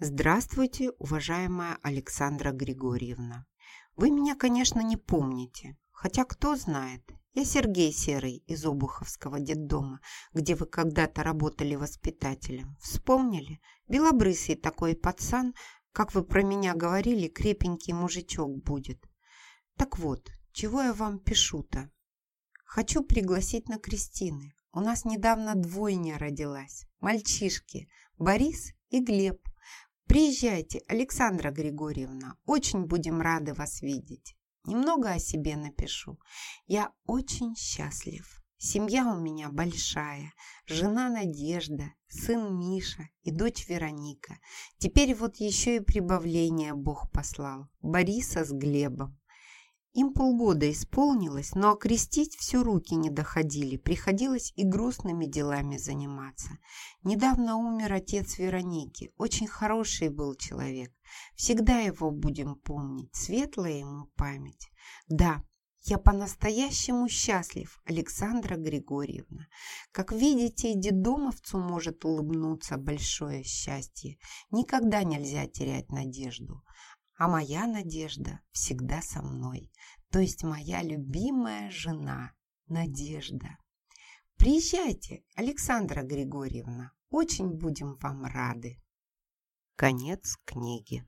Здравствуйте, уважаемая Александра Григорьевна. Вы меня, конечно, не помните, хотя кто знает. Я Сергей Серый из Обуховского детдома, где вы когда-то работали воспитателем. Вспомнили? Белобрысый такой пацан, как вы про меня говорили, крепенький мужичок будет. Так вот, чего я вам пишу-то? Хочу пригласить на крестины. У нас недавно двойня родилась. Мальчишки Борис и Глеб. Приезжайте, Александра Григорьевна. Очень будем рады вас видеть. Немного о себе напишу. Я очень счастлив. Семья у меня большая. Жена Надежда, сын Миша и дочь Вероника. Теперь вот еще и прибавление Бог послал. Бориса с Глебом. Им полгода исполнилось, но окрестить все руки не доходили, приходилось и грустными делами заниматься. Недавно умер отец Вероники, очень хороший был человек. Всегда его будем помнить, светлая ему память. Да, я по-настоящему счастлив, Александра Григорьевна. Как видите, и дедомовцу может улыбнуться большое счастье. Никогда нельзя терять надежду. А моя надежда всегда со мной, то есть моя любимая жена Надежда. Приезжайте, Александра Григорьевна, очень будем вам рады. Конец книги.